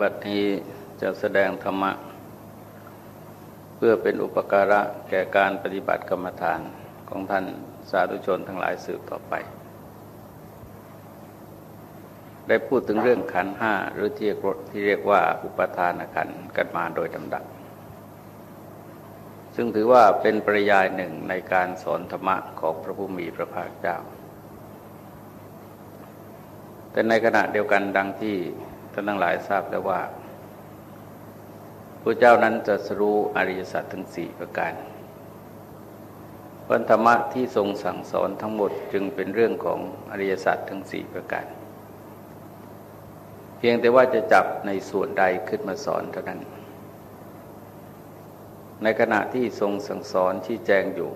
บัดนี้จะแสดงธรรมะ เพื่อเป็นอุปการะแก่การปฏิบัติกรรมฐานของท่านสาธุชนทั้งหลายสืบต่อไป ได้พูดถึงเรื่องขันห้าหรือที่ที่เรียกว่าอุปทานขันกันมาโดยลำดับ ซึ่งถือว่าเป็นปริยายหนึ่งในการสอนธรรมะของพระผู้มีพระภาคเจ้า แต่ในขณะเดียวกันดังที่ ท่านทั้งหลายทราบแล้วว่าพระเจ้านั้นจะสรู้อริยสัจทั้งสี่ประการวันธรรมะที่ทรงสั่งสอนทั้งหมดจึงเป็นเรื่องของอริยสัจทั้งสี่ประการ เพียงแต่ว่าจะจับในส่วนใดขึ้นมาสอนเท่านั้น ในขณะที่ทรงสั่งสอนชี้แจงอยู่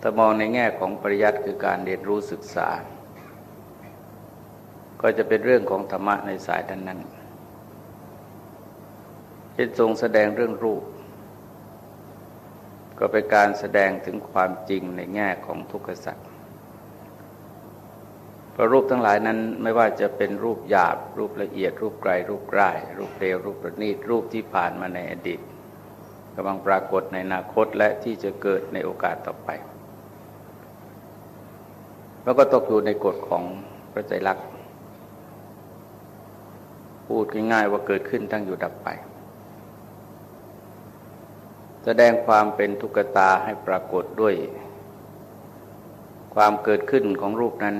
ถ้ามองในแง่ของปริยัติคือการเรียนรู้ศึกษา ก็จะเป็นเรื่องของธรรมะในสายนั้นนั้นเช่นทรงแสดงเรื่องรูป ก็เป็นการแสดงถึงความจริงในแง่ของทุกขสัตว์เพราะรูปทั้งหลายนั้นไม่ว่าจะเป็นรูปหยาบ รูปละเอียด รูปไกล รูปใกล้รูปเร็ว รูปประณีต รูปที่ผ่านมาในอดีตกำลังปรากฏในอนาคตและที่จะเกิดในโอกาสต่อไป แล้วก็ตกอยู่ในกฎของพระใจรัก พูดง่ายๆว่าเกิดขึ้นตั้งอยู่ดับไป แสดงความเป็นทุกขตาให้ปรากฏด้วย ความเกิดขึ้นของรูปนั้น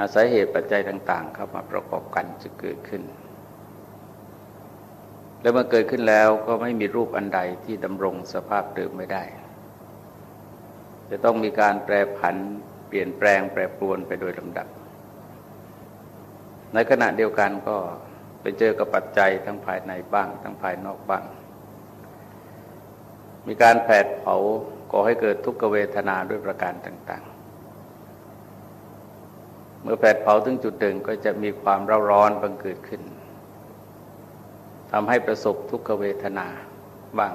อาศัยเหตุปัจจัยต่าง ๆ เข้ามาประกอบกันจะเกิดขึ้น แล้วเมื่อเกิดขึ้นแล้วก็ไม่มีรูปอันใดที่ดำรงสภาพเดิมไม่ได้ จะต้องมีการแปรผันเปลี่ยนแปลงแปรปรวนไปโดยลำดับ ในขณะเดียวกันก็ไปเจอกับปัจจัยทั้งภายในบ้าง ทั้งภายนอกบ้าง มีการแผดเผาก่อให้เกิดทุกขเวทนาด้วยประการต่าง ๆ เมื่อแผดเผาถึงจุดหนึ่งก็จะมีความร้าร้อนบังเกิดขึ้นทำให้ประสบทุกขเวทนาบ้าง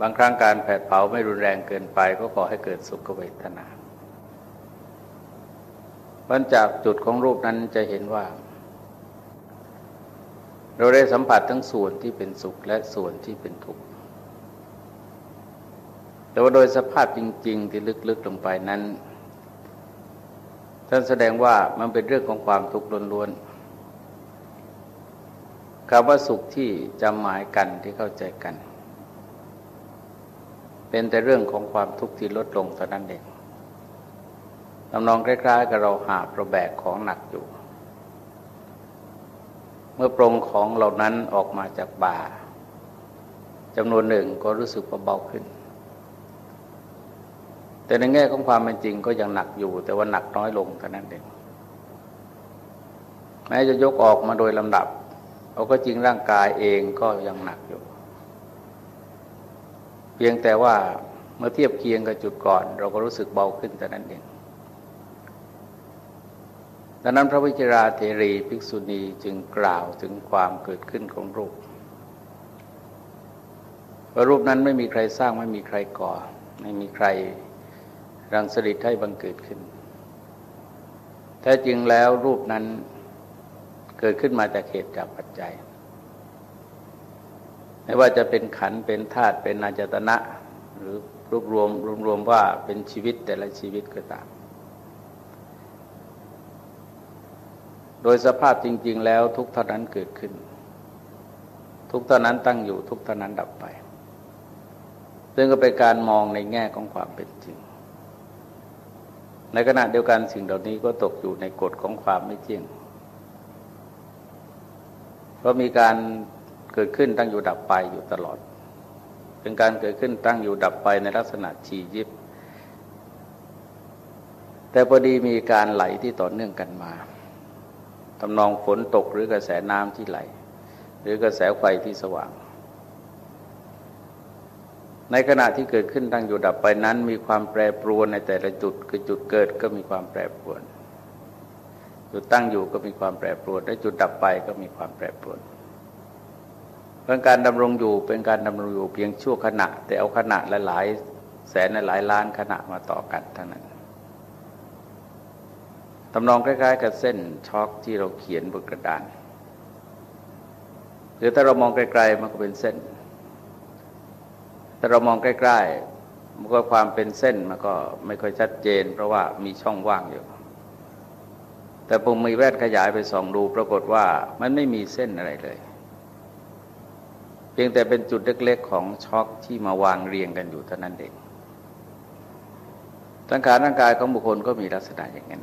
บางครั้งการแผดเผาไม่รุนแรงเกินไปก็ก่อให้เกิดสุขเวทนา บันจากจุดของรูปนั้นจะเห็นว่า เราได้สัมผัสทั้งส่วนที่เป็นสุขและส่วนที่เป็นทุกข์ แต่ว่าโดยสภาพจริง ๆ ที่ลึกๆลงไปนั้น ท่านแสดงว่ามันเป็นเรื่องของความทุกข์ล้วนๆคำว่าสุขที่จำหมายกันที่เข้าใจกัน เป็นแต่เรื่องของความทุกข์ที่ลดลงเท่านั้นเอง ทำนองคล้ายๆกับเราหาประแบกของหนักอยู่ เมื่อปรงของเหล่านั้นออกมาจากบ่าจำนวนหนึ่งก็รู้สึกเบาขึ้น แต่ในแง่ของความเป็นจริงก็ยังหนักอยู่ แต่ว่าหนักน้อยลงเท่านั้นเองแม้จะยกออกมาโดยลำดับเอาก็จริงร่างกายเองก็ยังหนักอยู่ เพียงแต่ว่าเมื่อเทียบเคียงกับจุดก่อน เราก็รู้สึกเบาขึ้นแต่นั้นเอง ดังนั้นพระวิจราเทรีภิกษุณีจึงกล่าวถึงความเกิดขึ้นของรูปว่ารูปนั้นไม่มีใครสร้างไม่มีใครก่อ ไม่มีใครรังสริตให้บังเกิดขึ้น แท้จริงแล้วรูปนั้นเกิดขึ้นมาจากเหตุจากปัจจัย ไม่ว่าจะเป็นขันเป็นธาตุเป็นนาจตนะ หรือรวบรวมรวมว่าเป็นชีวิตแต่ละชีวิตก็ตาม โดยสภาพจริง ๆ แล้วทุกเท่านั้นเกิดขึ้น ทุกเท่านั้นตั้งอยู่ทุกเท่านั้นดับไป ซึ่งก็เป็นการมองในแง่ของความเป็นจริง ในขณะเดียวกันสิ่งเหล่านี้ก็ตกอยู่ในกฎของความไม่เที่ยง เพราะมีการเกิดขึ้นตั้งอยู่ดับไปอยู่ตลอด เป็นการเกิดขึ้นตั้งอยู่ดับไปในลักษณะชียิบแต่พอดีมีการไหลที่ต่อเนื่องกันมา ทำนองฝนตกหรือกระแสน้ำที่ไหล หรือกระแสไฟที่สว่าง ในขณะที่เกิดขึ้นตั้งอยู่ดับไปนั้น มีความแปรปรวนในแต่ละจุดคือจุดเกิดก็มีความแปรปรวน จุดตั้งอยู่ก็มีความแปรปรวนและจุดดับไปก็มีความแปรปรวนเพราะการดำรงอยู่เป็นการดำรงอยู่เพียงชั่วขณะ แต่เอาขณะหลายๆแสนหลายล้านขณะมาต่อกันเท่านั้น ตำนองคล้าย ๆ กับเส้นช็อกที่เราเขียนบนกระดาน หรือถ้าเรามองไกลๆมันก็เป็นเส้นถ้าเรามองใกล้ๆมันก็ความเป็นเส้นมันก็ไม่ค่อยชัดเจน เพราะว่ามีช่องว่างอยู่ แต่ผมมีแว่นขยายไปส่องดูปรากฏว่ามันไม่มีเส้นอะไรเลย เพียงแต่เป็นจุดเล็กๆของช็อกที่มาวางเรียงกันอยู่เท่านั้นเองสังขารร่างกายของบุคคลก็มีลักษณะอย่างนั้น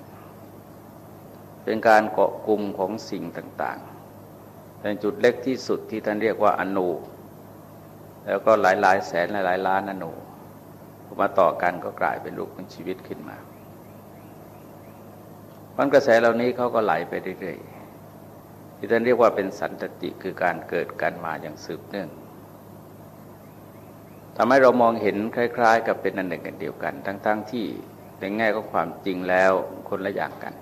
เป็นการเกาะกลุ่มของสิ่งต่างๆเป็นจุดเล็กที่สุดที่ท่านเรียกว่าอนูแล้วก็หลายหลายแสนหลายหลายล้านอนุมาต่อกันก็กลายเป็นรูปของชีวิตขึ้นมามันกระแสเหล่านี้เขาก็ไหลไปเรื่อยๆที่ท่านเรียกว่าเป็นสันตติคือการเกิดกันมาอย่างสืบเนื่องทำให้เรามองเห็นคล้าย ๆ กับเป็นอันหนึ่งกันเดียวกัน ทั้งๆทที่ในแง่ของความจริงแล้วคนละอย่างกัน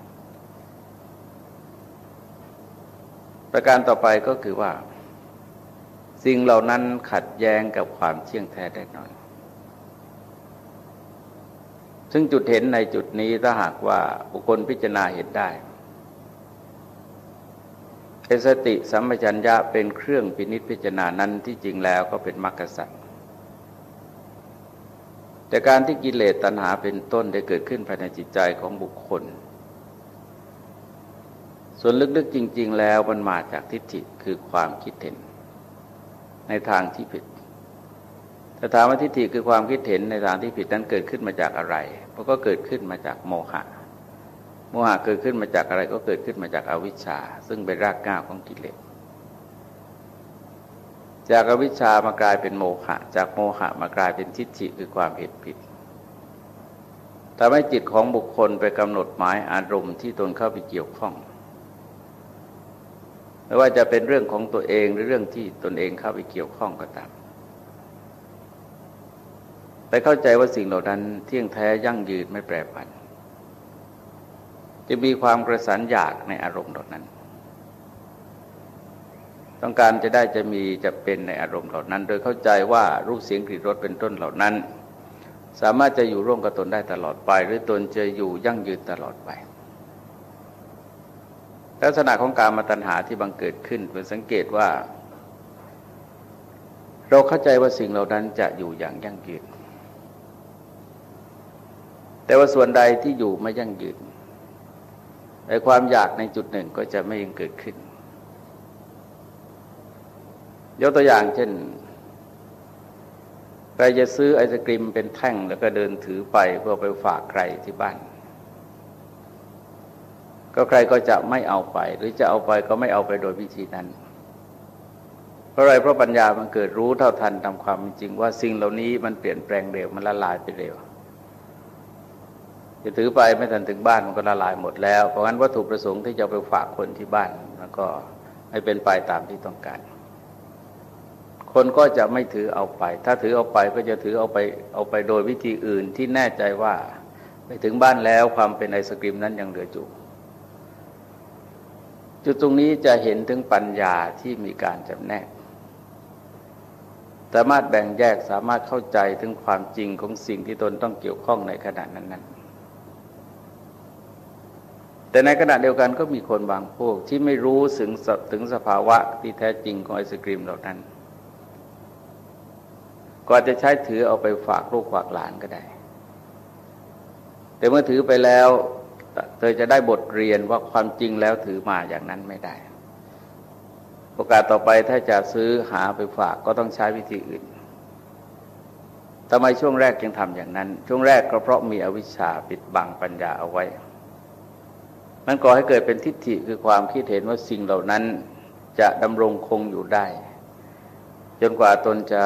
ประการต่อไปก็คือว่า สิ่งเหล่านั้นขัดแย้งกับความเที่ยงแท้ได้น้อย ซึ่งจุดเห็นในจุดนี้ถ้าหากว่าบุคคลพิจารณาเห็นได้เอสติสัมปชัญญะเป็นเครื่องพินิษพิจารณานั้นที่จริงแล้วก็เป็นมรรคสัตว์แต่การที่กิเลสตัณหาเป็นต้นได้เกิดขึ้นภายในจิตใจของบุคคล ส่วนลึกๆจริง ๆ แล้วมันมาจากทิฏฐิคือความคิดเห็น ในทางที่ผิดแต่ถามว่าทิฏฐิคือความคิดเห็นในทางที่ผิดนั้นเกิดขึ้นมาจากอะไรมันก็เกิดขึ้นมาจากโมหะ โมหะเกิดขึ้นมาจากอะไรก็เกิดขึ้นมาจากอาวิชชา ซึ่งเป็นรากง่าของกิเลส จากอวิชชามากลายเป็นโมหะ จากโมหะมากลายเป็นทิฏฐิคือความเห็นผิดทำให้จิตของบุคคลไปกำหนดหมายอารมณ์ที่ตนเข้าไปเกี่ยวข้อง ไม่ว่าจะเป็นเรื่องของตัวเองหรือเรื่องที่ตนเองเข้าไปเกี่ยวข้องก็ตามไปเข้าใจว่าสิ่งเหล่านั้นเที่ยงแท้ยั่งยืนไม่แปรผัน จะมีความกระสันอยากในอารมณ์เหล่านั้น ต้องการจะได้จะมีจะเป็นในอารมณ์เหล่านั้น โดยเข้าใจว่ารูปเสียงกลิ่นรสเป็นต้นเหล่านั้น สามารถจะอยู่ร่วมกับตนได้ตลอดไป หรือตนจะอยู่ยั่งยืนตลอดไป ลักษณะของการมาตัญหาที่บังเกิดขึ้นเป็นสังเกตว่า เราเข้าใจว่าสิ่งเหล่านั้นจะอยู่อย่างยั่งยืน แต่ว่าส่วนใดที่อยู่ไม่ยั่งยืนในความอยากในจุดหนึ่งก็จะไม่ยังเกิดขึ้น ยกตัวอย่างเช่นใครจะซื้อไอศกรีมเป็นแท่งแล้วก็เดินถือไปเพื่อไปฝากใครที่บ้าน ก็ใครก็จะไม่เอาไป หรือจะเอาไปก็ไม่เอาไปโดยวิธีนั้น เพราะอะไรเพราะปัญญามันเกิดรู้เท่าทันตามความจริงว่าสิ่งเหล่านี้มันเปลี่ยนแปลงเร็วมันละลายไปเร็วจะถือไปไม่ทันถึงบ้านมันก็ละลายหมดแล้ว เพราะงั้นวัตถุประสงค์ที่จะไปฝากคนที่บ้านมันก็ไม่เป็นไปตามที่ต้องการ คนก็จะไม่ถือเอาไป ถ้าถือเอาไปก็จะถือเอาไปเอาไปโดยวิธีอื่นที่แน่ใจว่าไปถึงบ้านแล้วความเป็นไอศกรีมนั้นยังเหลืออยู่ จุดตรงนี้จะเห็นถึงปัญญาที่มีการจำแนก สามารถแบ่งแยกสามารถเข้าใจถึงความจริงของสิ่งที่ตนต้องเกี่ยวข้องในขณะนั้น ๆ แต่ในขณะเดียวกันก็มีคนบางพวกที่ไม่รู้ถึงถึงสภาวะที่แท้จริงของไอศกรีมเหล่านั้นก็จะใช้ถือเอาไปฝากลูกฝากหลานก็ได้ แต่เมื่อถือไปแล้ว เธอจะได้บทเรียนว่าความจริงแล้วถือมาอย่างนั้นไม่ได้ โอกาสต่อไปถ้าจะซื้อหาไปฝากก็ต้องใช้วิธีอื่นทำไมช่วงแรกจึงทำอย่างนั้น ช่วงแรกก็เพราะมีอวิชชาปิดบังปัญญาเอาไว้ มันก่อให้เกิดเป็นทิฏฐิคือความคิดเห็นว่าสิ่งเหล่านั้นจะดำรงคงอยู่ได้ จนกว่าตนจะ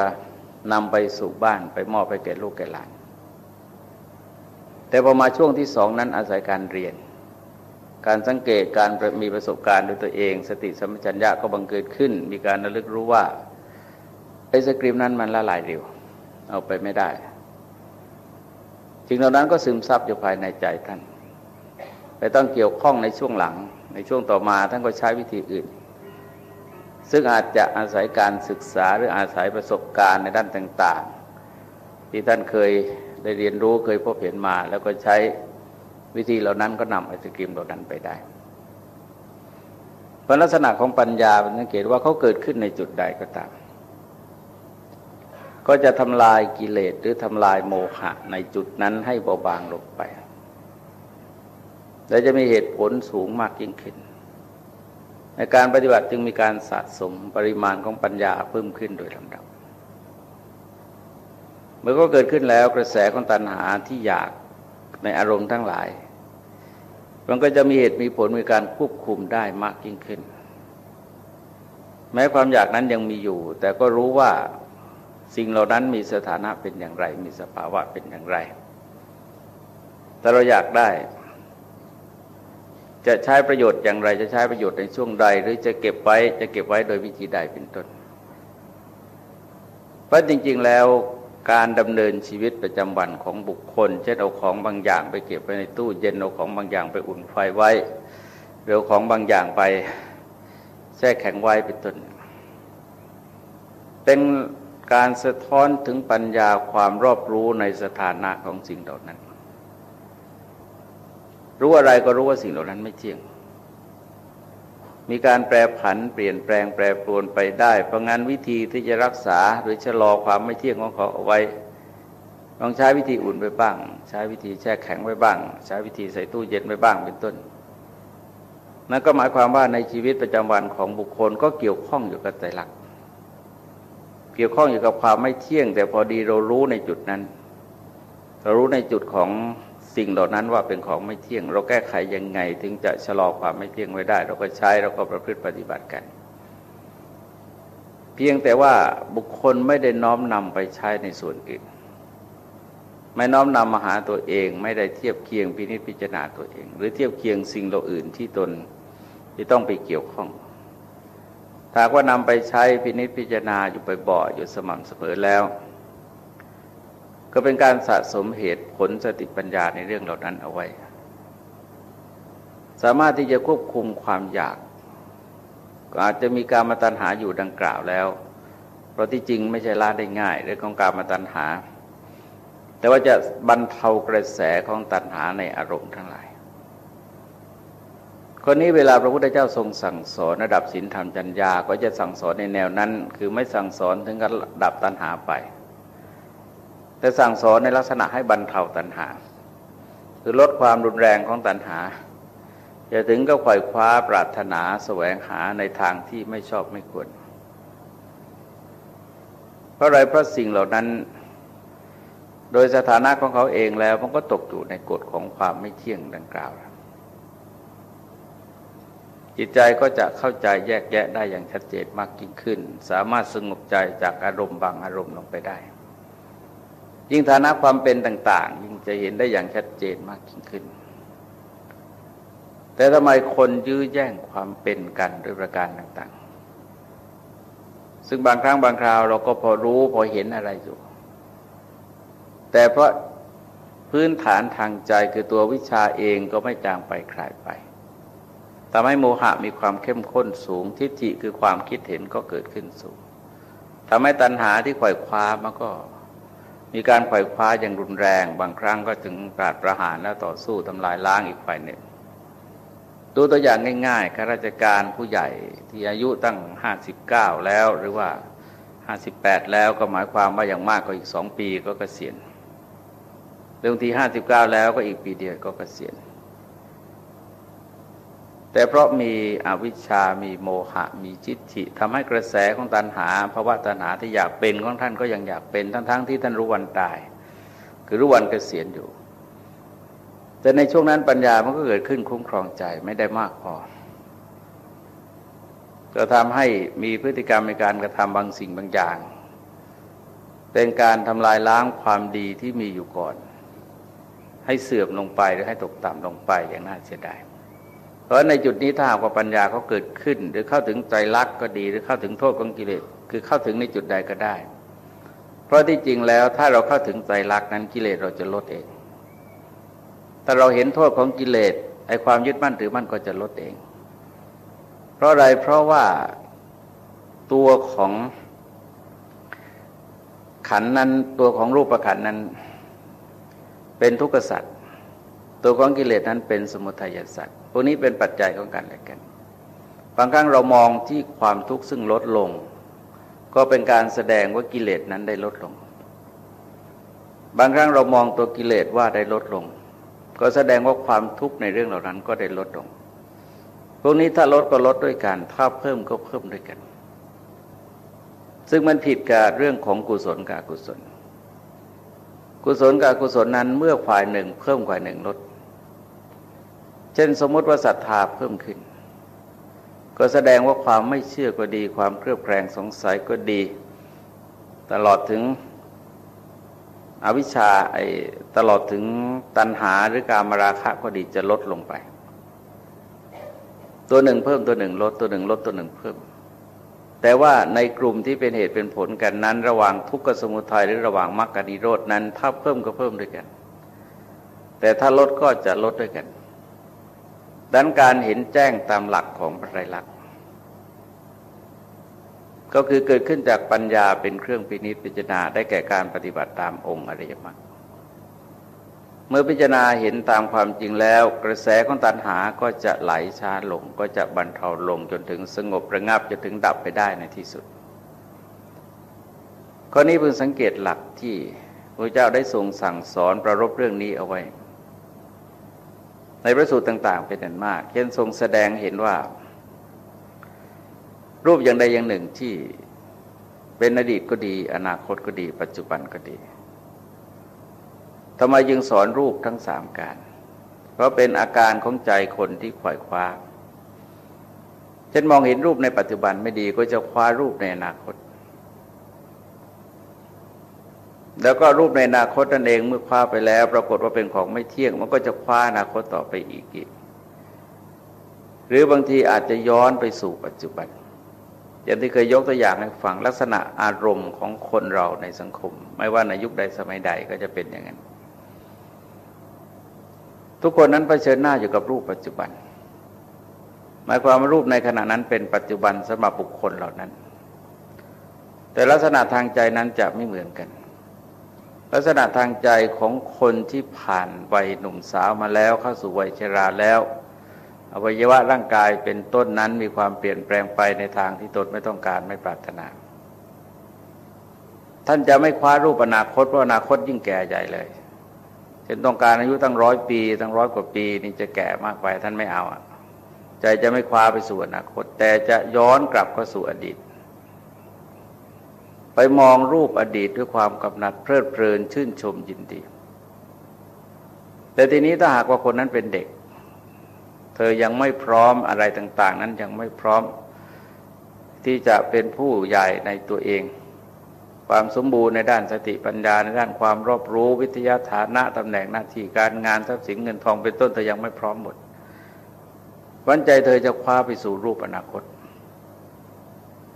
นำไปสู่บ้านไปมอบไปแก่ลูกแก่หลาน แต่พอมาช่วงที่สองนั้นอาศัยการเรียน การสังเกตการมีประสบการณ์ด้วยตัวเอง สติสัมปชัญญะก็บังเกิดขึ้น มีการระลึกรู้ว่าไอศกรีมนั้นมันละลายเร็ว เอาไปไม่ได้สิ่งเหล่านั้นก็ซึมซับอยู่ภายในใจท่านไปต้องเกี่ยวข้องในช่วงหลัง ในช่วงต่อมาท่านก็ใช้วิธีอื่น ซึ่งอาจจะอาศัยการศึกษาหรืออาศัยประสบการณ์ในด้านต่าง ๆ ที่ท่านเคย ได้เรียนรู้เคยพบเห็นมา แล้วก็ใช้วิธีเหล่านั้นก็นำไอศกรีมเหล่านั้นไปได้เพราะลักษณะของปัญญาสังเกตว่าเขาเกิดขึ้นในจุดใดก็ตาม ก็จะทำลายกิเลสหรือทำลายโมหะในจุดนั้นให้เบาบางลงไปและจะมีเหตุผลสูงมากยิ่งขึ้น ในการปฏิบัติจึงมีการสะสมปริมาณของปัญญาเพิ่มขึ้นโดยลำดับ เมื่อก็เกิดขึ้นแล้วกระแสของตัณหาที่อยากในอารมณ์ทั้งหลาย มันก็จะมีเหตุมีผลมีการควบคุมได้มากยิ่งขึ้น แม้ความอยากนั้นยังมีอยู่ แต่ก็รู้ว่าสิ่งเหล่านั้นมีสถานะเป็นอย่างไร มีสภาวะเป็นอย่างไร แต่เราอยากได้ จะใช้ประโยชน์อย่างไร จะใช้ประโยชน์ในช่วงใด หรือจะเก็บไว้ จะเก็บไว้โดยวิธีใดเป็นต้น เพราะจริง ๆ แล้ว การดำเนินชีวิตประจำวันของบุคคล เช่นเอาของบางอย่างไปเก็บไว้ในตู้เย็นเอาของบางอย่างไปอุ่นไฟไว้หรือของบางอย่างไปแช่แข็งไว้เป็นต้นเป็นการสะท้อนถึงปัญญาความรอบรู้ในสถานะของสิ่งเหล่านั้น รู้อะไรก็รู้ว่าสิ่งเหล่านั้นไม่เที่ยง มีการแปรผันเปลี่ยนแปลงแปรปรวนไปได้ เพราะงั้นวิธีที่จะรักษาหรือชะลอความไม่เที่ยงของเขาเอาไว้ลองใช้วิธีอุ่นไว้บ้าง ใช้วิธีแช่แข็งไว้บ้าง ใช้วิธีใส่ตู้เย็นไว้บ้างเป็นต้นนั่นก็หมายความว่าในชีวิตประจำวันของบุคคลก็เกี่ยวข้องอยู่กับใจรัก เกี่ยวข้องอยู่กับความไม่เที่ยง แต่พอดีเรารู้ในจุดนั้น เรารู้ในจุดของ สิ่งเหล่านั้นว่าเป็นของไม่เที่ยง เราแก้ไขยังไง ถึงจะชะลอความไม่เที่ยงไว้ได้ เราก็ใช้เราก็ประพฤติปฏิบัติกัน เพียงแต่ว่าบุคคลไม่ได้น้อมนำไปใช้ในส่วนอื่น ไม่น้อมนำมาหาตัวเอง ไม่ได้เทียบเคียงพินิจพิจารณาตัวเอง หรือเทียบเคียงสิ่งเหล่าอื่นที่ตนที่ต้องไปเกี่ยวข้องถ้าว่านำไปใช้พินิจพิจารณาอยู่บ่อยๆอยู่สม่ำเสมอแล้ว ก็เป็นการสะสมเหตุผลสติปัญญาในเรื่องเหล่านั้นเอาไว้ สามารถที่จะควบคุมความอยากก็อาจจะมีการมาตัญหาอยู่ดังกล่าวแล้ว เพราะที่จริงไม่ใช่ละได้ง่ายเรื่องของการมาตัญหา แต่ว่าจะบรรเทากระแสของตัณหาในอารมณ์ทั้งหลายคนนี้เวลาพระพุทธเจ้าทรงสั่งสอนระดับศีลธรรมจัญญา ก็จะสั่งสอนในแนวนั้น คือไม่สั่งสอนถึงกับดับตัณหาไป แต่สั่งสอนในลักษณะให้บรรเทาตัณหา คือลดความรุนแรงของตัณหาอย่าถึงก็ไขว่คว้าปรารถนาแสวงหาในทางที่ไม่ชอบไม่ควร เพราะอะไรเพราะสิ่งเหล่านั้น โดยสถานะของเขาเองแล้วมันก็ตกอยู่ในกฎของความไม่เที่ยงดังกล่าว จิตใจก็จะเข้าใจแยกแยะได้อย่างชัดเจนมากยิ่งขึ้น สามารถสงบใจจากอารมณ์บางอารมณ์ลงไปได้ ยิ่งฐานะความเป็นต่าง ๆ ยิ่งจะเห็นได้อย่างชัดเจนมากยิ่งขึ้น แต่ทำไมคนยื้อแย่งความเป็นกันด้วยประการต่างๆ ซึ่งบางครั้งบางคราวเราก็พอรู้พอเห็นอะไรอยู่ แต่เพราะพื้นฐานทางใจคือตัววิชาเองก็ไม่จางไปคลายไปทำให้โมหะมีความเข้มข้นสูงทิฏฐิคือความคิดเห็นก็เกิดขึ้นสูงทำให้ตัณหาที่ขวอยคว้ามันก็ มีการไขว่คว้าอย่างรุนแรง บางครั้งก็ถึงกาดประหารและต่อสู้ทำลายล้างอีกฝ่ายหนึ่งดูตัวอย่างง่ายๆข้าราชการผู้ใหญ่ที่อายุตั้ง 59 แล้วหรือว่า 58 แล้วก็หมายความว่าอย่างมากก็อีกสองปีก็เกษียณเรื่องที่59 แล้วก็อีกปีเดียวก็เกษียณ แต่เพราะมีอวิชชา มีโมหะ มีจิตถิทำให้กระแสของตัณหาภาวะตัณหาที่อยากเป็นของท่านก็ยังอยากเป็นทั้งๆทที่ท่านรู้วันตาย คือรู้วันเกษียณอยู่ แต่ในช่วงนั้นปัญญามันก็เกิดขึ้นคุ้มครองใจไม่ได้มากพอจะทำให้มีพฤติกรรมในการกระทำบางสิ่งบางอย่าง เป็นการทำลายล้างความดีที่มีอยู่ก่อน ให้เสื่อมลงไปหรือให้ตกต่ำลงไปอย่างน่าเสียดาย ราะในจุดนี้ถ้าหากว่าปัญญาเขาเกิดขึ้น หรือเข้าถึงใจรักก็ดี หรือเข้าถึงโทษของกิเลสคือเข้าถึงในจุดใดก็ได้ เพราะที่จริงแล้วถ้าเราเข้าถึงใจรักนั้นกิเลสเราจะลดเองถ้าเราเห็นโทษของกิเลสไอความยึดมั่นถือมั่นก็จะลดเอง เพราะอะไรเพราะว่าตัวของขันนั้นตัวของรูปประขันนั้น เป็นทุกข์สัตว์ ตัวของกิเลสนั้นเป็นสมุทัยสัตว์พวกนี้เป็นปัจจัยของกันและกัน บางครั้งเรามองที่ความทุกข์ซึ่งลดลง ก็เป็นการแสดงว่ากิเลสนั้นได้ลดลง บางครั้งเรามองตัวกิเลสว่าได้ลดลง ก็แสดงว่าความทุกข์ในเรื่องเหล่านั้นก็ได้ลดลง พวกนี้ถ้าลดก็ลดด้วยกัน ถ้าเพิ่มก็เพิ่มด้วยกัน ซึ่งมันผิดกับเรื่องของกุศลกับอกุศล กุศลกับอกุศลนั้นเมื่อฝ่ายหนึ่ง เพิ่มฝ่ายหนึ่งลด เช่นสมมติว่าศรัทธาเพิ่มขึ้น ก็แสดงว่าความไม่เชื่อก็ดี ความเครือบแคลงสงสัยก็ดี ตลอดถึงอวิชชาไอ้ตลอดถึงตัณหาหรือการมราคะก็ดีจะลดลงไป ตัวหนึ่งเพิ่มตัวหนึ่งลดตัวหนึ่งลดตัวหนึ่งเพิ่ม แต่ว่าในกลุ่มที่เป็นเหตุเป็นผลกันนั้น ระหว่างทุกขสมุทัยหรือระหว่างมรรคนิโรดนั้น ถ้าเพิ่มก็เพิ่มด้วยกัน แต่ถ้าลดก็จะลดด้วยกัน ดังการเห็นแจ้งตามหลักของไตรลักษณ์ก็คือเกิดขึ้นจากปัญญาเป็นเครื่องพินิจพิจารณาได้แก่การปฏิบัติตามองค์อริยมรรคเมื่อพิจารณาเห็นตามความจริงแล้ว กระแสของตัณหาก็จะไหลช้าลง ก็จะบรรเทาลงจนถึงสงบระงับจนถึงดับไปได้ในที่สุด ข้อนี้เพิ่งสังเกตหลักที่พระเจ้าได้ทรงสั่งสอนประรบเรื่องนี้เอาไว้ ในพระสูตรต่าง ๆ เป็นอันมาก เช่นทรงแสดงเห็นว่า รูปอย่างใดอย่างหนึ่งที่เป็นอดีตก็ดี อนาคตก็ดี ปัจจุบันก็ดีทำไมยึงสอนรูปทั้งสามการ เพราะเป็นอาการของใจคนที่ขวายคว้าเช่นมองเห็นรูปในปัจจุบันไม่ดีก็จะคว้ารูปในอนาคต แล้วก็รูปในอนาคตนั่นเองเมื่อคว้าไปแล้ว ปรากฏว่าเป็นของไม่เที่ยง มันก็จะคว้าอนาคตต่อไปอีกอีก หรือบางทีอาจจะย้อนไปสู่ปัจจุบันอย่างที่เคยยกตัวอย่างให้ฟังลักษณะอารมณ์ของคนเราในสังคม ไม่ว่าในยุคใดสมัยใดก็จะเป็นอย่างนั้น ทุกคนนั้นเผชิญหน้าอยู่กับรูปปัจจุบัน หมายความว่ารูปในขณะนั้นเป็นปัจจุบันสำหรับบุคคลเหล่านั้น แต่ลักษณะทางใจนั้นจะไม่เหมือนกัน ลักษณะทางใจของคนที่ผ่านวัยหนุ่มสาวมาแล้วเข้าสู่วัยชราแล้ว อวัยวะร่างกายเป็นต้นนั้นมีความเปลี่ยนแปลงไปในทางที่ตนไม่ต้องการไม่ปรารถนา ท่านจะไม่คว้ารูปอนาคตเพราะอนาคตยิ่งแก่ใหญ่เลยเช่นต้องการอายุตั้งร้อยปี ตั้งร้อยกว่าปี นี่จะแก่มากไปท่านไม่เอาใจจะไม่คว้าไปสู่อนาคต แต่จะย้อนกลับเข้าสู่อดีต ไปมองรูปอดีตด้วยความกำหนัดเพลิดเพลินชื่นชมยินดี แต่ทีนี้ถ้าหากว่าคนนั้นเป็นเด็ก เธอยังไม่พร้อมอะไรต่าง ๆ นั้นยังไม่พร้อม ที่จะเป็นผู้ใหญ่ในตัวเอง ความสมบูรณ์ในด้านสติปัญญาในด้านความรอบรู้วิทยาฐานะตำแหน่งหน้าที่การงานทรัพย์สินเงินทองเป็นต้นเธอยังไม่พร้อมหมดวันใจเธอจะคว้าไปสู่รูปอนาคต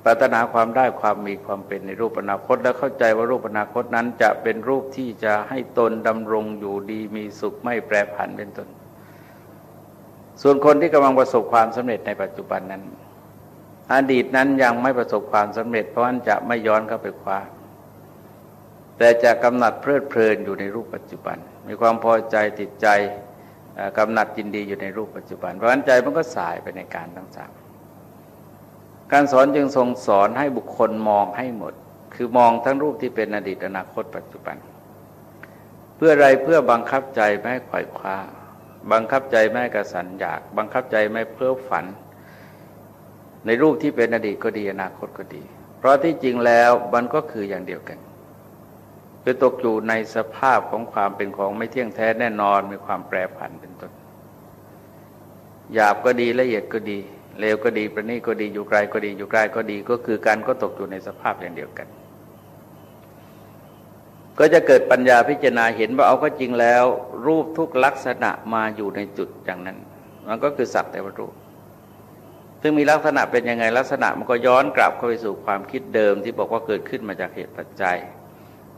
ปรารถนาความได้ความมีความเป็นในรูปอนาคต และเข้าใจว่ารูปอนาคตนั้นจะเป็นรูปที่จะให้ตนดำรงอยู่ดีมีสุขไม่แปรผันเป็นต้นส่วนคนที่กำลังประสบความสำเร็จในปัจจุบันนั้น อดีตนั้นยังไม่ประสบความสำเร็จ เพราะนั้นจะไม่ย้อนเข้าไปคว้าแต่จะกำหนัดเพลิดเพลินอยู่ในรูปปัจจุบัน มีความพอใจติดใจกำหนัดยินดีอยู่ในรูปปัจจุบัน เพราะฉะนั้นใจมันก็สายไปในการทั้งสาม การสอนจึงทรงสอนให้บุคคลมองให้หมด คือมองทั้งรูปที่เป็นอดีตอนาคตปัจจุบัน เพื่ออะไรเพื่อบังคับใจไม่ให้ขวายคว้า บังคับใจไม่ให้กระสันอยาก บังคับใจไม่เพ้อฝัน ในรูปที่เป็นอดีตก็ดีอนาคตก็ดี เพราะที่จริงแล้วมันก็คืออย่างเดียวกันคือตกอยู่ในสภาพของความเป็นของไม่เที่ยงแท้แน่นอนมีความแปรผันเป็นต้นหยาบก็ดีละเอียดก็ดี เลวก็ดีประณีก็ดีอยู่ไกลก็ดีอยู่ใกล้ก็ดีก็คือการก็ตกอยู่ในสภาพอย่างเดียวกัน ก็จะเกิดปัญญาพิจารณาเห็นว่าเอาก็จริงแล้ว รูปทุกลักษณะมาอยู่ในจุดอย่างนั้น มันก็คือสักแต่ว่ารูปซึ่งมีลักษณะเป็นยังไงลักษณะมันก็ย้อนกลับเข้าไปสู่ความคิดเดิมที่บอกว่าเกิดขึ้นมาจากเหตุปัจจัย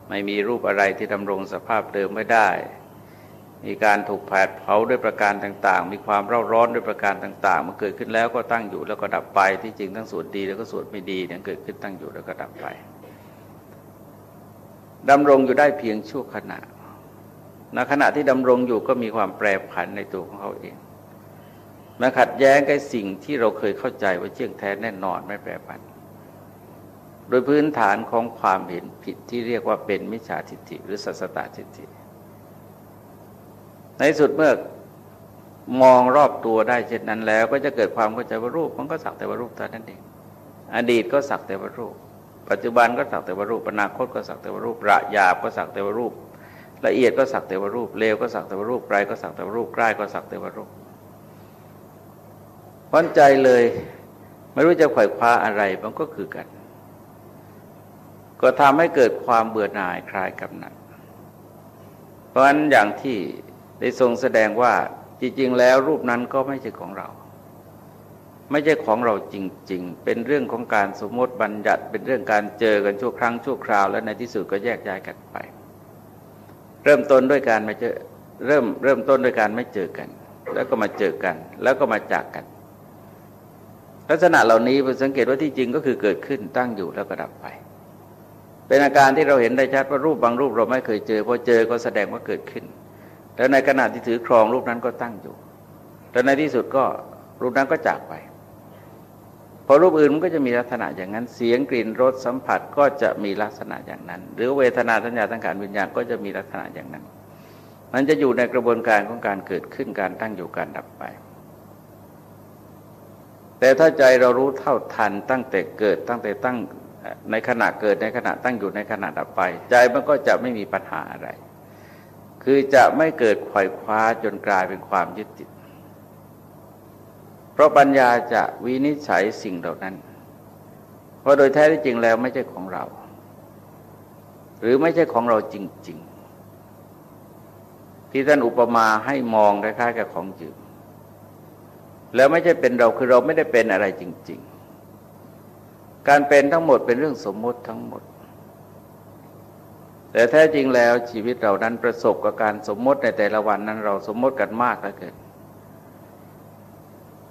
ไม่มีรูปอะไรที่ดำรงสภาพเดิมไม่ได้ มีการถูกแผดเผาด้วยประการต่าง ๆ มีความเร่าร้อนด้วยประการต่างๆ มันเกิดขึ้นแล้วก็ตั้งอยู่แล้วก็ดับไป ที่จริงทั้งส่วนดีแล้วก็ส่วนไม่ดีเนี่ยเกิดขึ้นตั้งอยู่แล้วก็ดับไปดำรงอยู่ได้เพียงชั่วขณะในขณะที่ดำรงอยู่ก็มีความแปรผันในตัวของเขาเองมาขัดแย้งกับสิ่งที่เราเคยเข้าใจว่าเที่ยงแท้แน่นอนไม่แปรผัน โดยพื้นฐานของความเห็นผิดที่เรียกว่าเป็นมิจฉาทิฏฐิหรือสัสตทิฏฐิ ในสุดเมื่อมองรอบตัวได้เช่นนั้นแล้ว ก็จะเกิดความเข้าใจว่ารูป มันก็สักแต่ว่ารูปเท่านั้นเอง อดีตก็สักแต่ว่ารูป ปัจจุบันก็สักแต่ว่ารูปอนาคตก็สักแต่ว่ารูประยาบก็สักแต่ว่ารูป ละเอียดก็สักแต่ว่ารูปเลวก็สักแต่ว่ารูปไกลก็สักแต่ว่ารูปใกล้ก็สักแต่ว่ารูปพ้นใจเลยไม่รู้จะไขว่คว้าอะไรมันก็คือกัน ก็ทำให้เกิดความเบื่อหน่ายคลายกำหนัด เพราะฉะนั้นอย่างที่ ได้ทรงแสดงว่าจริงๆแล้วรูปนั้นก็ไม่ใช่ของเรา ไม่ใช่ของเราจริง ๆ เป็นเรื่องของการสมมติบัญญัติ เป็นเรื่องการเจอกันชั่วครั้งชั่วคราว และในที่สุดก็แยกย้ายกันไป เริ่มต้นด้วยการมาเจอเริ่มเริ่มต้นด้วยการไม่เจอกัน แล้วก็มาเจอกัน แล้วก็มาจากกัน ลักษณะเหล่านี้ผมสังเกตว่าที่จริงก็คือเกิดขึ้นตั้งอยู่แล้วก็ดับไป เป็นอาการที่เราเห็นได้ชัดว่ารูปบางรูปเราไม่เคยเจอพอเจอก็แสดงว่าเกิดขึ้น แล้วในขณะที่ถือครองรูปนั้นก็ตั้งอยู่แต่ในที่สุดก็รูปนั้นก็จากไป พอรูปอื่นมันก็จะมีลักษณะอย่างนั้น เสียงกลิ่นรสสัมผัสก็จะมีลักษณะอย่างนั้น หรือเวทนาสัญญาสังขารวิญญาณก็จะมีลักษณะอย่างนั้น มันจะอยู่ในกระบวนการของการเกิดขึ้นการตั้งอยู่การดับไป แต่ถ้าใจเรารู้เท่าทันตั้งแต่เกิดตั้งแต่ตั้งในขณะเกิดในขณะตั้งอยู่ในขณะดับไป ใจมันก็จะไม่มีปัญหาอะไร คือจะไม่เกิดไขว่คว้าจนกลายเป็นความยึดติด เพราะปัญญาจะวินิจฉัยสิ่งเหล่านั้น เพราะโดยแท้ที่จริงแล้วไม่ใช่ของเรา หรือไม่ใช่ของเราจริง ๆ ที่ท่านอุปมาให้มองคล้ายๆกับของจืดแล้วไม่ใช่เป็นเราคือเราไม่ได้เป็นอะไรจริง ๆ การเป็นทั้งหมดเป็นเรื่องสมมติทั้งหมด แต่แท้จริงแล้วชีวิตเรานั้นประสบกับการสมมติในแต่ละวันนั้นเราสมมติกันมากเหลือเกิน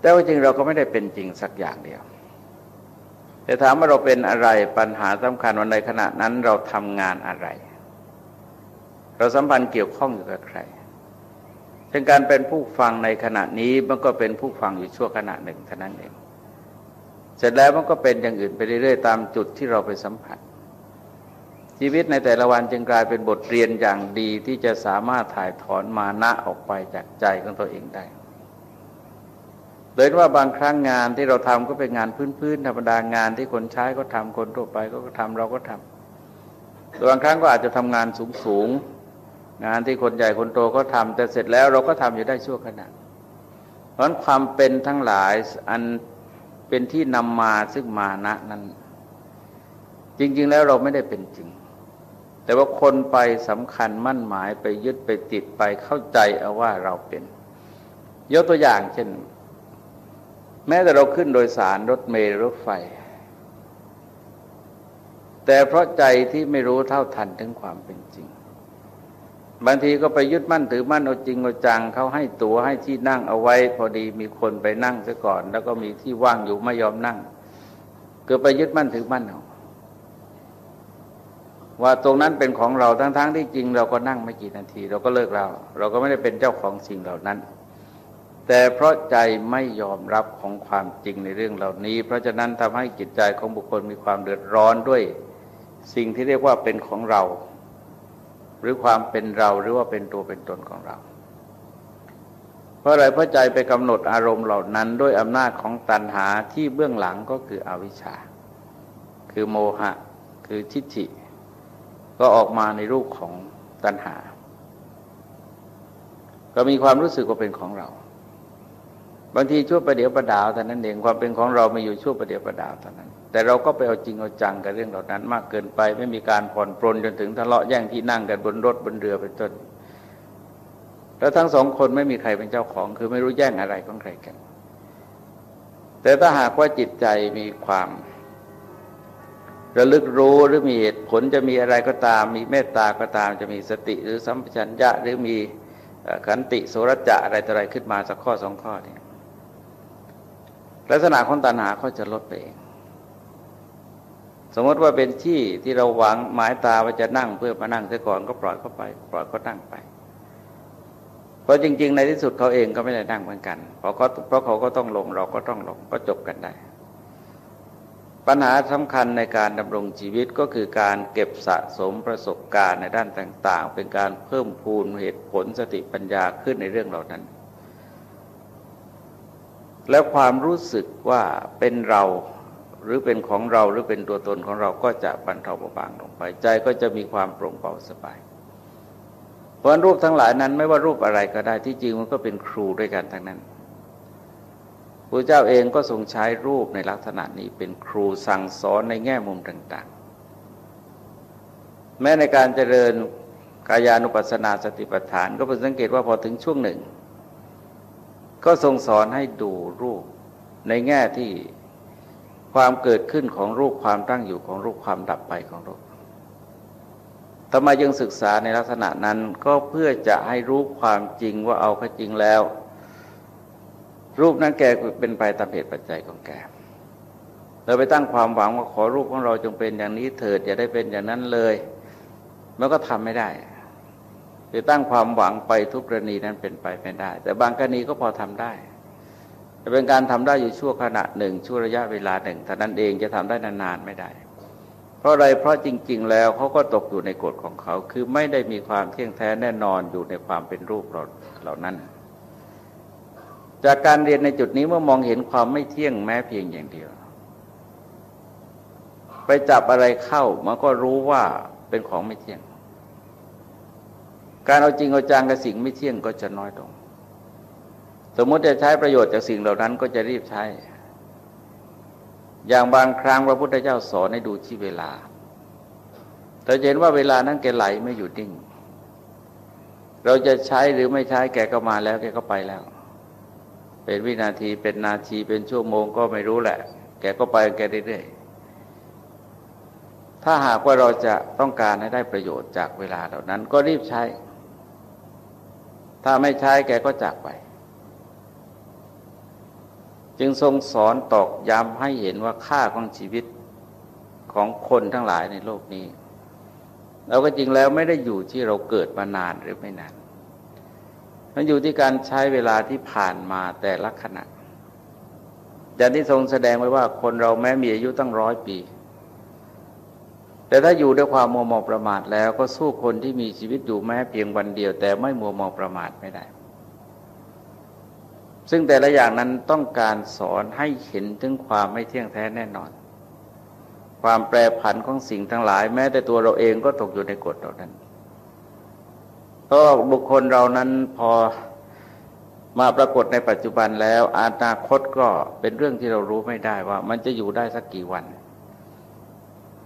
แต่ว่าจริงเราก็ไม่ได้เป็นจริงสักอย่างเดียว แต่ถามว่าเราเป็นอะไรปัญหาสำคัญวันในขณะนั้นเราทำงานอะไร เราสัมพันธ์เกี่ยวข้องอยู่กับใครเช่นการเป็นผู้ฟังในขณะนี้มันก็เป็นผู้ฟังอยู่ชั่วขณะหนึ่งเท่านั้นเอง เสร็จแล้วมันก็เป็นอย่างอื่นไปเรื่อยๆตามจุดที่เราไปสัมผัส ชีวิตในแต่ละวันจึงกลายเป็นบทเรียนอย่างดีที่จะสามารถถ่ายถอนมานะออกไปจากใจของตัวเองได้โดยว่าบางครั้งงานที่เราทำก็เป็นงานพื้นๆธรรมดางานที่คนใช้ก็ทำคนทั่วไปก็ทำเราก็ทำบางครั้งก็อาจจะทำงานสูงๆงานที่คนใหญ่คนโตก็ทำแต่เสร็จแล้วเราก็ทำอยู่ได้ชั่วขณะเพราะความเป็นทั้งหลายอันเป็นที่นำมาซึ่งมานะนั้น จริง ๆ แล้วเราไม่ได้เป็นจริง แต่ว่าคนไปสำคัญมั่นหมายไปยึดไปติดไปเข้าใจเอาว่าเราเป็น ยกตัวอย่างเช่น แม้แต่เราขึ้นโดยสารรถเมล์รถไฟ แต่เพราะใจที่ไม่รู้เท่าทันถึงความเป็นจริง บางทีก็ไปยึดมั่นถือมั่นเอาจริงเอาจังเขาให้ตัวให้ที่นั่งเอาไว้ พอดีมีคนไปนั่งซะก่อน แล้วก็มีที่ว่างอยู่ไม่ยอมนั่งก็ไปยึดมั่นถือมั่นเอา ว่าตรงนั้นเป็นของเราทั้งๆทที่จริง เราก็นั่งไม่กี่นาที เราก็เลิกเรา เราก็ไม่ได้เป็นเจ้าของสิ่งเหล่านั้น แต่เพราะใจไม่ยอมรับของความจริงในเรื่องเหล่านี้ เพราะฉะนั้นทำให้จิตใจของบุคคลมีความเดือดร้อนด้วย สิ่งที่เรียกว่าเป็นของเรา หรือความเป็นเราหรือว่าเป็นตัวเป็นตนของเรา เพราะอะไรเพราะใจไปกำหนดอารมณ์เหล่านั้น ด้วยอำนาจของตัณหาที่เบื้องหลังก็คืออวิชชา คือโมหะ คือทิฏฐิ ก็ออกมาในรูปของตัณหา ก็มีความรู้สึกว่าเป็นของเรา บางทีชั่วประเดี๋ยวประดาวแต่นั้นเองความเป็นของเราไม่อยู่ชั่วประเดี๋ยวประดาวเท่านั้น แต่เราก็ไปเอาจริงเอาจังกับเรื่องเหล่านั้น มากเกินไปไม่มีการผ่อนปรนจนถึงทะเลาะแย่งที่นั่งกันบนรถบนเรือเป็นต้นแล้วทั้งสองคนไม่มีใครเป็นเจ้าของ คือไม่รู้แย่งอะไรของใครกัน แต่ถ้าหากว่าจิตใจมีความ ระลึกรู้หรือมีเหตุผลจะมีอะไรก็ตาม มีเมตตาก็ตามจะมีสติหรือสัมปชัญญะหรือมีขันติโสรจะอะไรต่ออะไรขึ้นมาสักข้อสองข้อเนี่ยลักษณะของตัณหาเขาจะลดไปเองสมมติว่าเป็นที่ที่เราหวังหมายตาว่าจะนั่งเพื่อมานั่งเสียก่อนก็ปล่อยเข้าไป ปล่อยก็นั่งไป เพราะจริง ๆ ในที่สุดเขาเองก็ไม่ได้นั่งเหมือนกันเพราะเขาเพราะเขาก็ต้องลงเราก็ต้องลงก็จบกันได้ ปัญหาสำคัญในการดำรงชีวิตก็คือการเก็บสะสมประสบการณ์ในด้านต่าง ๆ เป็นการเพิ่มพูนเหตุผลสติปัญญาขึ้นในเรื่องเหล่านั้น แล้วความรู้สึกว่าเป็นเราหรือเป็นของเราหรือเป็นตัวตนของเราก็จะบรรเทาเบาบางลงไปใจก็จะมีความโปร่งเบาสบาย เพราะรูปทั้งหลายนั้นไม่ว่ารูปอะไรก็ได้ที่จริงมันก็เป็นครูด้วยกันทั้งนั้น พระเจ้าเองก็ทรงใช้รูปในลักษณะนี้เป็นครูสั่งสอนในแง่มุมต่างๆ แม้ในการเจริญกายานุปัสสนาสติปัฏฐาน ก็เป็นสังเกตว่าพอถึงช่วงหนึ่ง ก็ทรงสอนให้ดูรูปในแง่ที่ความเกิดขึ้นของรูปความตั้งอยู่ของรูปความดับไปของรูปทำไมยังศึกษาในลักษณะนั้นก็เพื่อจะให้รู้ความจริงว่าเอาข้จริงแล้ว รูปนั้นแกเป็นไปตามเหตุปัจจัยของแกเราไปตั้งความหวังว่าขอรูปของเราจงเป็นอย่างนี้เถิดอย่าได้เป็นอย่างนั้นเลย มันก็ทำไม่ได้จะตั้งความหวังไปทุกกรณีนั้นเป็นไปไม่ได้ แต่บางกรณีก็พอทำได้จะเป็นการทำได้อยู่ชั่วขณะหนึ่งชั่วระยะเวลาหนึ่งแต่นั้นเองจะทำได้นานๆไม่ได้ เพราะอะไรเพราะจริง ๆ แล้วเขาก็ตกอยู่ในกฎของเขา คือไม่ได้มีความเที่ยงแท้แน่นอนอยู่ในความเป็นรูปเหล่านั้น จากการเรียนในจุดนี้เมื่อมองเห็นความไม่เที่ยงแม้เพียงอย่างเดียว ไปจับอะไรเข้ามันก็รู้ว่าเป็นของไม่เที่ยง การเอาจริงเอาจังกับสิ่งไม่เที่ยงก็จะน้อยลงสมมติจะใช้ประโยชน์จากสิ่งเหล่านั้นก็จะรีบใช้ อย่างบางครั้งพระพุทธเจ้าสอนให้ดูที่เวลาเราเห็นว่าเวลานั้นแกไหลไม่อยู่นิ่ง เราจะใช้หรือไม่ใช้แกก็มาแล้วแกก็ไปแล้ว เป็นวินาทีเป็นนาทีเป็นชั่วโมงก็ไม่รู้แหละ แกก็ไปแกเรื่อยๆถ้าหากว่าเราจะต้องการให้ได้ประโยชน์จากเวลาเหล่านั้นก็รีบใช้ ถ้าไม่ใช้แกก็จากไป จึงทรงสอนตอกย้ำให้เห็นว่าค่าของชีวิตของคนทั้งหลายในโลกนี้เราก็จริงแล้วไม่ได้อยู่ที่เราเกิดมานานหรือไม่นาน มันอยู่ที่การใช้เวลาที่ผ่านมาแต่ละขณะอย่างที่ทรงแสดงไว้ว่าคนเราแม้มีอายุตั้งร้อยปี แต่ถ้าอยู่ด้วยความมัวเมาประมาทแล้วก็สู้คนที่มีชีวิตอยู่แม้เพียงวันเดียว แต่ไม่มัวเมาประมาทไม่ได้ ซึ่งแต่ละอย่างนั้นต้องการสอนให้เห็นถึงความไม่เที่ยงแท้แน่นอน ความแปรผันของสิ่งทั้งหลาย แม้แต่ตัวเราเองก็ตกอยู่ในกฎเหล่านั้น เพราะบุคคลเรานั้นพอมาปรากฏในปัจจุบันแล้วอนาคตก็เป็นเรื่องที่เรารู้ไม่ได้ว่า มันจะอยู่ได้สักกี่วัน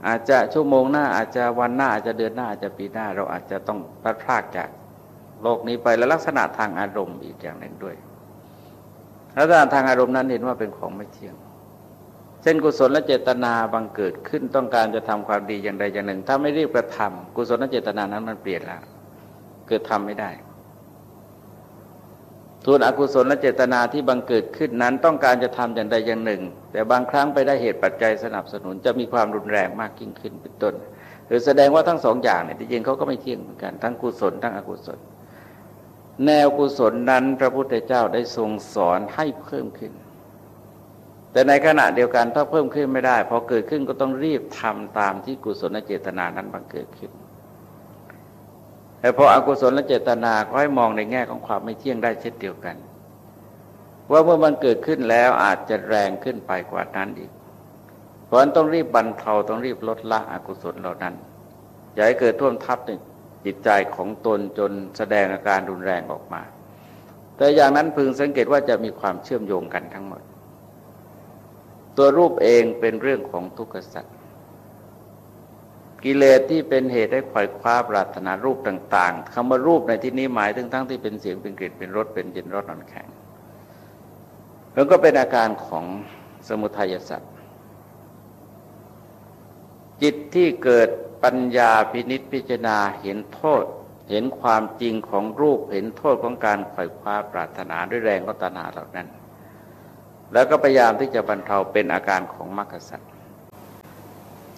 อาจจะชั่วโมงหน้าอาจจะวันหน้าอาจจะเดือนหน้าอาจจะปีหน้า เราอาจจะต้องพลัดพรากจากโลกนี้ไปและลักษณะทางอารมณ์อีกอย่างหนึ่งด้วยแล้วทางอารมณ์นั้นเห็นว่าเป็นของไม่เที่ยง เช่นกุศลและเจตนาบังเกิดขึ้นต้องการจะทำความดีอย่างใดอย่างหนึ่ง ถ้าไม่รีบกระทำกุศลและเจตนานั้นมันเปลี่ยนแล้ว เกิดทำไม่ได้ส่วนอกุศลและเจตนาที่บังเกิดขึ้นนั้นต้องการจะทำอย่างใดอย่างหนึ่ง แต่บางครั้งไปได้เหตุปัจจัยสนับสนุนจะมีความรุนแรงมากยิ่งขึ้นเป็นต้น หรือแสดงว่าทั้งสองอย่างเนี่ยจริงเขาก็ไม่เที่ยงเหมือนกันทั้งกุศลทั้งอกุศล แนวกุศลนั้นพระพุทธเจ้าได้ทรงสอนให้เพิ่มขึ้น แต่ในขณะเดียวกันถ้าเพิ่มขึ้นไม่ได้พอเกิดขึ้นก็ต้องรีบทำตามที่กุศลเจตนานั้นบังเกิดขึ้น แต่พออกุศลและเจตนาก็ให้มองในแง่ของความไม่เที่ยงได้เช่นเดียวกัน ว่าเมื่อมันเกิดขึ้นแล้วอาจจะแรงขึ้นไปกว่านั้นอีก เพราะฉะนั้นต้องรีบบรรเทาต้องรีบลดละอกุศลเหล่านั้นอย่าให้เกิดท่วมทับหนึ่งจิตใจของตนจนแสดงอาการรุนแรงออกมา แต่อย่างนั้นพึงสังเกตว่าจะมีความเชื่อมโยงกันทั้งหมด ตัวรูปเองเป็นเรื่องของทุกขสัตว กิเลสที่เป็นเหตุให้ขวายคว้าปรารถนารูปต่างๆคำว่ารูปในที่นี้หมายถึงทั้งที่เป็นเสียงเป็นกลิ่นเป็นรสเป็นเย็นรสนอนแข็งแล้วก็เป็นอาการของสมุทัยสัตว์จิตที่เกิดปัญญาพินิษพิจารณาเห็นโทษ เห็นความจริงของรูปเห็นโทษของการไขว่คว้าปรารถนาด้วยแรงก็ตนาเหล่านั้น แล้วก็พยายามที่จะบรรเทาเป็นอาการของมรรคสัตว์